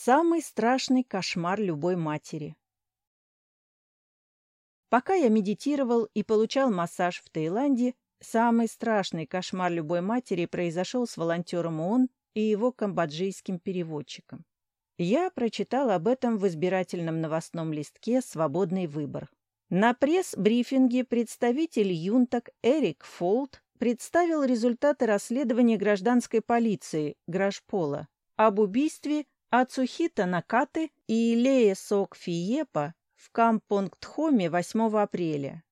Самый страшный кошмар любой матери. Пока я медитировал и получал массаж в Таиланде, самый страшный кошмар любой матери произошел с волонтером ООН и его камбоджийским переводчиком. Я прочитал об этом в избирательном новостном листке «Свободный выбор». На пресс-брифинге представитель юнток Эрик Фолт представил результаты расследования гражданской полиции Гражпола об убийстве Ацухита Накаты и Лея Сок Фиепа в Кампонгтхоме 8 апреля.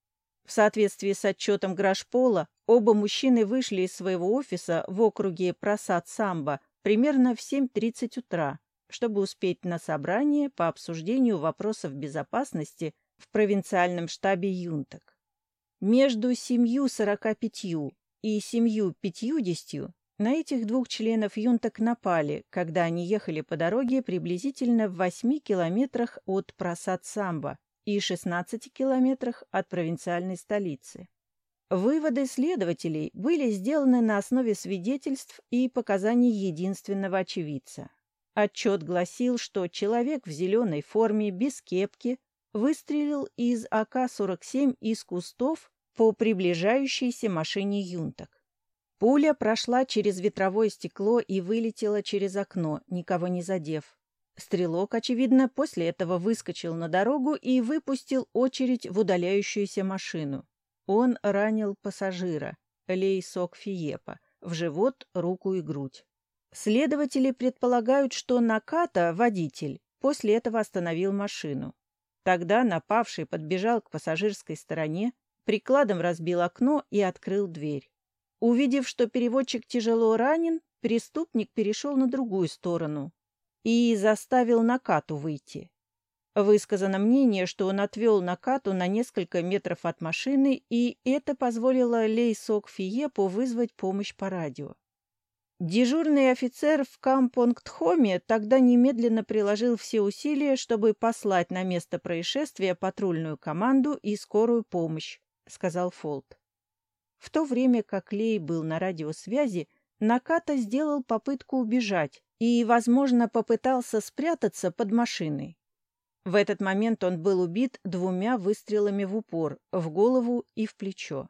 В соответствии с отчетом Гражпола, оба мужчины вышли из своего офиса в округе Прасад-Самбо примерно в 7.30 утра, чтобы успеть на собрание по обсуждению вопросов безопасности в провинциальном штабе юнток. Между семью сорока пятью и семью пятьюдесятью на этих двух членов юнток напали, когда они ехали по дороге приблизительно в восьми километрах от Прасад-Самбо и 16 километрах от провинциальной столицы. Выводы следователей были сделаны на основе свидетельств и показаний единственного очевидца. Отчет гласил, что человек в зеленой форме, без кепки, выстрелил из АК-47 из кустов по приближающейся машине юнток. Пуля прошла через ветровое стекло и вылетела через окно, никого не задев. Стрелок, очевидно, после этого выскочил на дорогу и выпустил очередь в удаляющуюся машину. Он ранил пассажира, Лей Сок Фиепа, в живот, руку и грудь. Следователи предполагают, что Наката, водитель, после этого остановил машину. Тогда напавший подбежал к пассажирской стороне, прикладом разбил окно и открыл дверь. Увидев, что переводчик тяжело ранен, преступник перешел на другую сторону и заставил Накату выйти. Высказано мнение, что он отвел Накату на несколько метров от машины, и это позволило Лей Сок Фиепу вызвать помощь по радио. Дежурный офицер в Кампонгтхоме тогда немедленно приложил все усилия, чтобы послать на место происшествия патрульную команду и скорую помощь, сказал Фолт. В то время как Лей был на радиосвязи, Наката сделал попытку убежать и, возможно, попытался спрятаться под машиной. В этот момент он был убит двумя выстрелами в упор, в голову и в плечо.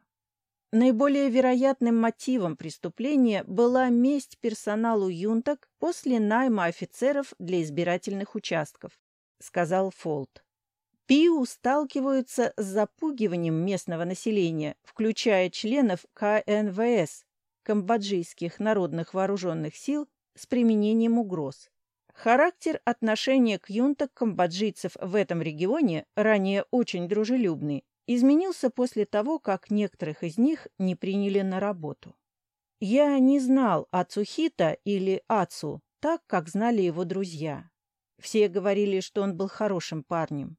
Наиболее вероятным мотивом преступления была месть персоналу юнток после найма офицеров для избирательных участков, сказал Фолт. ПИУ сталкиваются с запугиванием местного населения, включая членов КНВС, Камбоджийских народных вооруженных сил, с применением угроз. Характер отношения к юнток камбоджийцев в этом регионе, ранее очень дружелюбный, изменился после того, как некоторых из них не приняли на работу. Я не знал Ацухита или Ацу так, как знали его друзья. Все говорили, что он был хорошим парнем.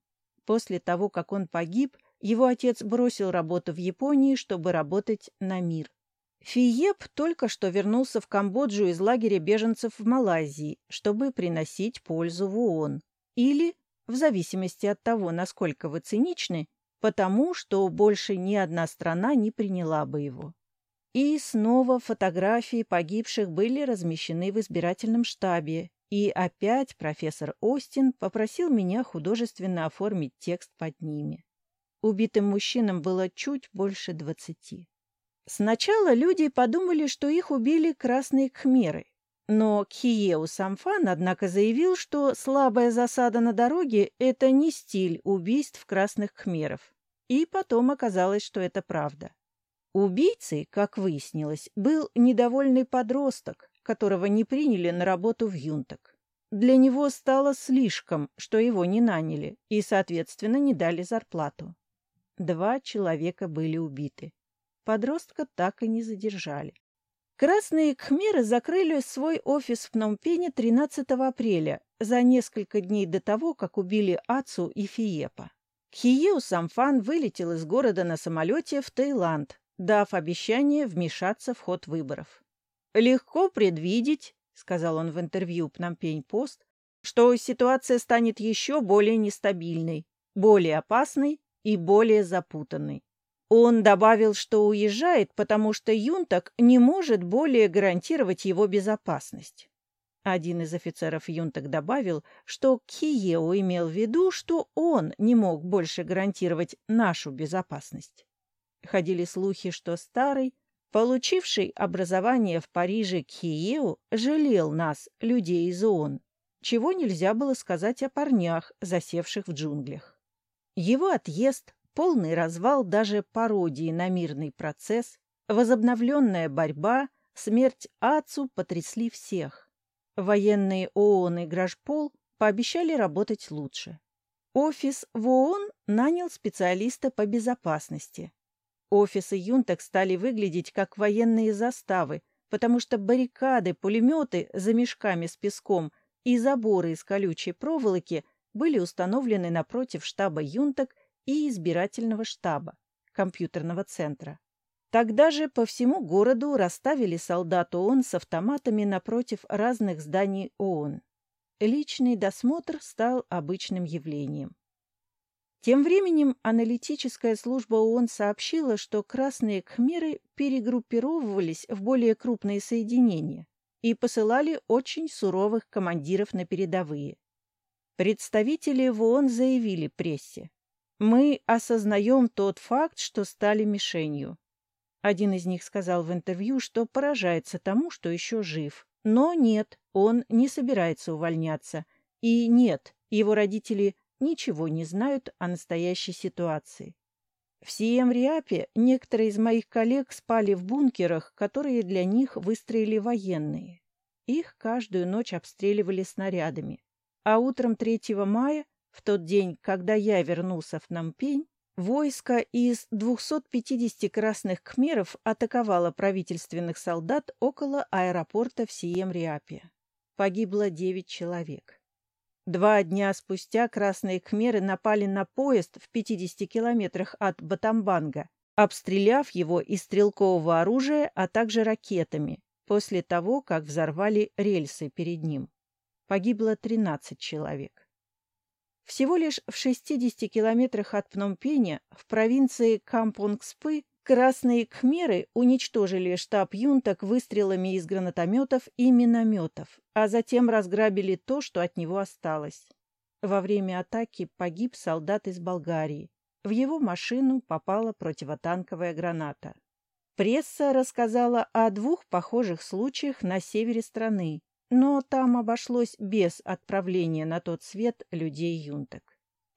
После того, как он погиб, его отец бросил работу в Японии, чтобы работать на мир. Фиеп только что вернулся в Камбоджу из лагеря беженцев в Малайзии, чтобы приносить пользу в ООН. Или, в зависимости от того, насколько вы циничны, потому что больше ни одна страна не приняла бы его. И снова фотографии погибших были размещены в избирательном штабе, и опять профессор Остин попросил меня художественно оформить текст под ними. Убитым мужчинам было чуть больше двадцати. Сначала люди подумали, что их убили красные кхмеры, но Кхиеу Самфан, однако, заявил, что слабая засада на дороге – это не стиль убийств красных кхмеров. И потом оказалось, что это правда. Убийцей, как выяснилось, был недовольный подросток, которого не приняли на работу в юнток. Для него стало слишком, что его не наняли и, соответственно, не дали зарплату. Два человека были убиты. Подростка так и не задержали. Красные кхмеры закрыли свой офис в Пномпене 13 апреля, за несколько дней до того, как убили Ацу и Фиепа. Кхиеу Самфан вылетел из города на самолете в Таиланд, дав обещание вмешаться в ход выборов. «Легко предвидеть», — сказал он в интервью Пномпень-Пост, что ситуация станет еще более нестабильной, более опасной и более запутанной. Он добавил, что уезжает, потому что Юнтак не может более гарантировать его безопасность. Один из офицеров Юнтак добавил, что Киео имел в виду, что он не мог больше гарантировать нашу безопасность. Ходили слухи, что старый, получивший образование в Париже Киео, жалел нас, людей из ООН, чего нельзя было сказать о парнях, засевших в джунглях. Его отъезд, полный развал даже пародии на мирный процесс, возобновленная борьба, смерть Ацу потрясли всех. Военные ООН и Гражпол пообещали работать лучше. Офис в ООН нанял специалиста по безопасности. Офисы Юнтек стали выглядеть как военные заставы, потому что баррикады, пулеметы за мешками с песком и заборы из колючей проволоки были установлены напротив штаба Юнтек и избирательного штаба, компьютерного центра. Тогда же по всему городу расставили солдат ООН с автоматами напротив разных зданий ООН. Личный досмотр стал обычным явлением. Тем временем аналитическая служба ООН сообщила, что красные кхмеры перегруппировывались в более крупные соединения и посылали очень суровых командиров на передовые. Представители в ООН заявили прессе, «Мы осознаем тот факт, что стали мишенью. Один из них сказал в интервью, что поражается тому, что еще жив. Но нет, он не собирается увольняться. И нет, его родители ничего не знают о настоящей ситуации. В Сием-Риапе некоторые из моих коллег спали в бункерах, которые для них выстроили военные. Их каждую ночь обстреливали снарядами. А утром 3 мая, в тот день, когда я вернулся в Нампень, Войско из 250 красных кхмеров атаковало правительственных солдат около аэропорта в Сием-Риапе. Погибло 9 человек. Два дня спустя красные кхмеры напали на поезд в 50 километрах от Батамбанга, обстреляв его из стрелкового оружия, а также ракетами, после того, как взорвали рельсы перед ним. Погибло 13 человек. Всего лишь в 60 километрах от Пномпеня, в провинции Кампонгспы, красные кхмеры уничтожили штаб юнток выстрелами из гранатометов и минометов, а затем разграбили то, что от него осталось. Во время атаки погиб солдат из Болгарии. В его машину попала противотанковая граната. Пресса рассказала о двух похожих случаях на севере страны, но там обошлось без отправления на тот свет людей юнток.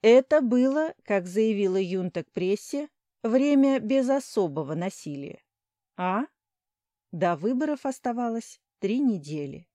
Это было, как заявила юнток прессе, время без особого насилия. А? До выборов оставалось три недели.